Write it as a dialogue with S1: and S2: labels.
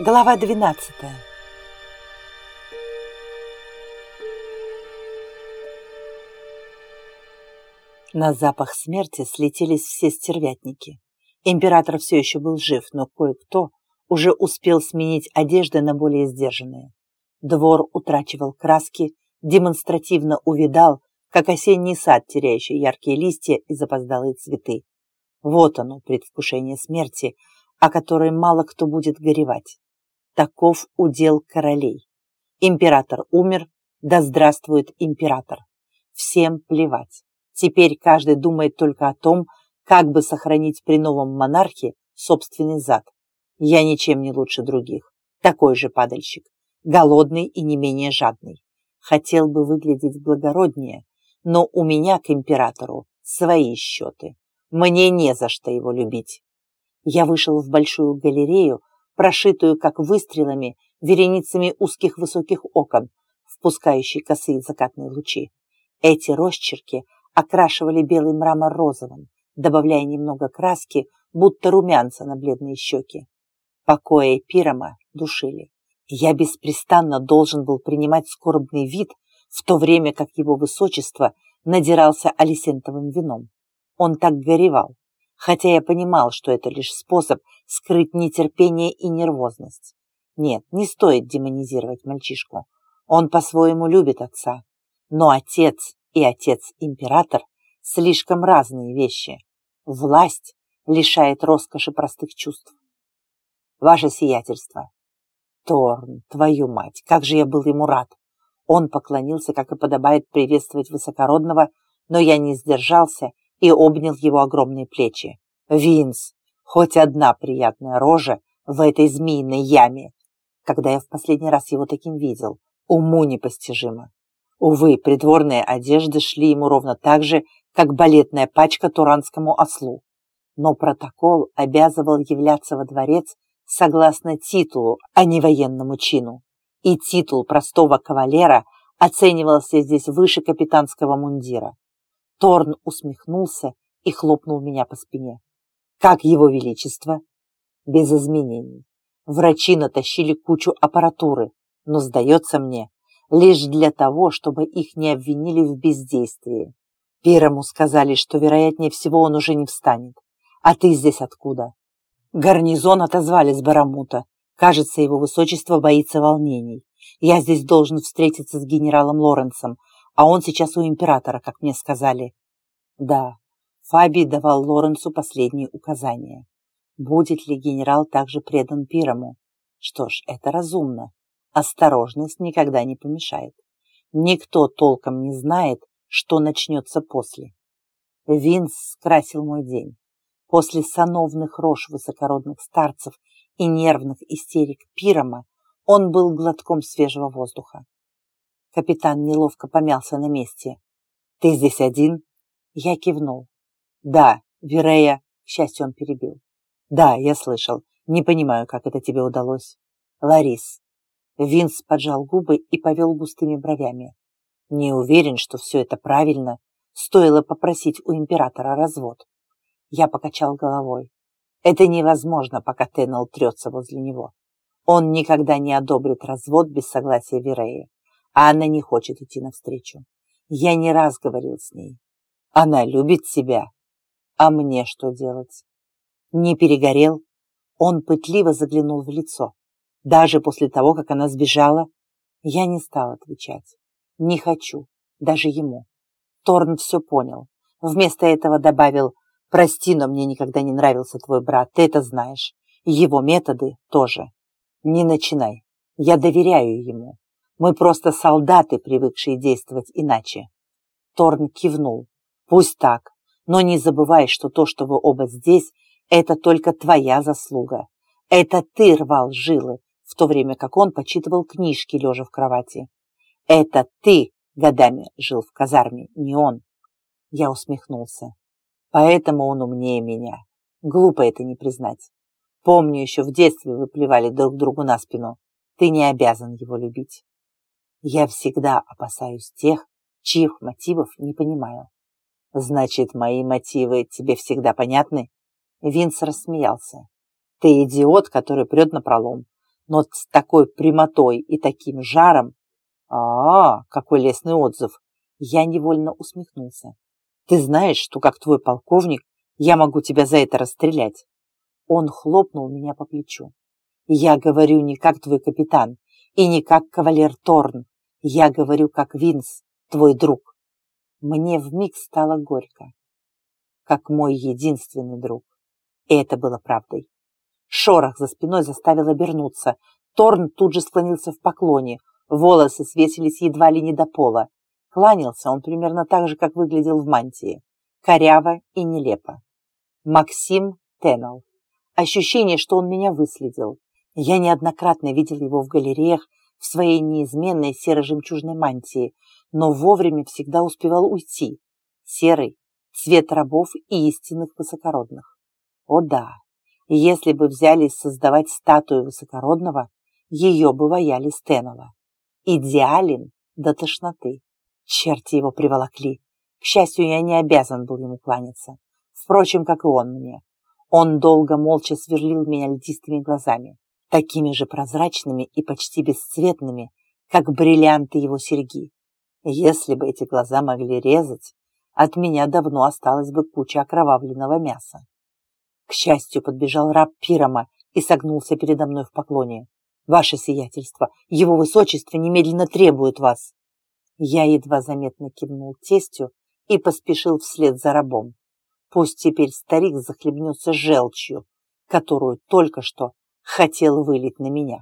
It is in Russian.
S1: Глава 12 На запах смерти слетелись все стервятники. Император все еще был жив, но кое-кто уже успел сменить одежды на более сдержанные. Двор утрачивал краски, демонстративно увидал, как осенний сад, теряющий яркие листья и запоздалые цветы. Вот оно, предвкушение смерти, о которой мало кто будет горевать. Таков удел королей. Император умер, да здравствует император. Всем плевать. Теперь каждый думает только о том, как бы сохранить при новом монархе собственный зад. Я ничем не лучше других. Такой же падальщик. Голодный и не менее жадный. Хотел бы выглядеть благороднее, но у меня к императору свои счеты. Мне не за что его любить. Я вышел в большую галерею, прошитую, как выстрелами, вереницами узких высоких окон, впускающие косые закатные лучи. Эти росчерки окрашивали белый мрамор розовым, добавляя немного краски, будто румянца на бледные щеки. Покоя Пирома душили. Я беспрестанно должен был принимать скорбный вид, в то время как его высочество надирался алисентовым вином. Он так горевал, хотя я понимал, что это лишь способ скрыть нетерпение и нервозность. Нет, не стоит демонизировать мальчишку. Он по-своему любит отца. Но отец и отец-император – слишком разные вещи. Власть лишает роскоши простых чувств. Ваше сиятельство. Торн, твою мать, как же я был ему рад. Он поклонился, как и подобает приветствовать высокородного, но я не сдержался и обнял его огромные плечи. «Винс, хоть одна приятная рожа в этой змеиной яме!» Когда я в последний раз его таким видел, уму непостижимо. Увы, придворные одежды шли ему ровно так же, как балетная пачка туранскому ослу. Но протокол обязывал являться во дворец согласно титулу, а не военному чину. И титул простого кавалера оценивался здесь выше капитанского мундира. Торн усмехнулся и хлопнул меня по спине. Как его величество? Без изменений. Врачи натащили кучу аппаратуры, но, сдается мне, лишь для того, чтобы их не обвинили в бездействии. Первому сказали, что, вероятнее всего, он уже не встанет. А ты здесь откуда? Гарнизон отозвали с Барамута. Кажется, его высочество боится волнений. Я здесь должен встретиться с генералом Лоренсом, а он сейчас у императора, как мне сказали. Да, Фаби давал Лоренсу последние указания. Будет ли генерал также предан Пирому? Что ж, это разумно. Осторожность никогда не помешает. Никто толком не знает, что начнется после. Винс скрасил мой день. После сановных рож высокородных старцев и нервных истерик Пирома он был глотком свежего воздуха. Капитан неловко помялся на месте. «Ты здесь один?» Я кивнул. «Да, Вирея...» К счастью, он перебил. «Да, я слышал. Не понимаю, как это тебе удалось». «Ларис». Винс поджал губы и повел густыми бровями. «Не уверен, что все это правильно. Стоило попросить у императора развод». Я покачал головой. «Это невозможно, пока Теннел трется возле него. Он никогда не одобрит развод без согласия Виреи а она не хочет идти навстречу. Я не раз говорил с ней. Она любит себя. А мне что делать? Не перегорел? Он пытливо заглянул в лицо. Даже после того, как она сбежала, я не стал отвечать. Не хочу, даже ему. Торн все понял. Вместо этого добавил, прости, но мне никогда не нравился твой брат, ты это знаешь. Его методы тоже. Не начинай. Я доверяю ему. Мы просто солдаты, привыкшие действовать иначе. Торн кивнул. Пусть так, но не забывай, что то, что вы оба здесь, это только твоя заслуга. Это ты рвал жилы, в то время как он почитывал книжки, лежа в кровати. Это ты годами жил в казарме, не он. Я усмехнулся. Поэтому он умнее меня. Глупо это не признать. Помню, еще в детстве вы плевали друг другу на спину. Ты не обязан его любить. Я всегда опасаюсь тех, чьих мотивов не понимаю. Значит, мои мотивы тебе всегда понятны? Винс рассмеялся. Ты идиот, который прет на пролом. но с такой прямотой и таким жаром. А, -а, -а какой лестный отзыв! Я невольно усмехнулся. Ты знаешь, что как твой полковник я могу тебя за это расстрелять. Он хлопнул меня по плечу. Я говорю не как твой капитан и не как кавалер Торн. Я говорю как Винс, твой друг. Мне вмиг стало горько, как мой единственный друг. И это было правдой. Шорох за спиной заставил обернуться. Торн тут же склонился в поклоне. Волосы свесились едва ли не до пола. Кланялся он примерно так же, как выглядел в мантии. Коряво и нелепо. Максим Теннел. Ощущение, что он меня выследил. Я неоднократно видел его в галереях в своей неизменной серо-жемчужной мантии, но вовремя всегда успевал уйти. Серый, цвет рабов и истинных высокородных. О да, если бы взялись создавать статую высокородного, ее бы ваяли Стенова. Идеален до тошноты. Черти его приволокли. К счастью, я не обязан был ему кланяться. Впрочем, как и он мне. Он долго молча сверлил меня льдистыми глазами, такими же прозрачными и почти бесцветными, как бриллианты его серьги. Если бы эти глаза могли резать, от меня давно осталась бы куча окровавленного мяса. К счастью, подбежал раб Пирома и согнулся передо мной в поклоне. «Ваше сиятельство, его высочество немедленно требует вас!» Я едва заметно кивнул тестю и поспешил вслед за рабом. Пусть теперь старик захлебнется желчью, которую только что хотел вылить на меня.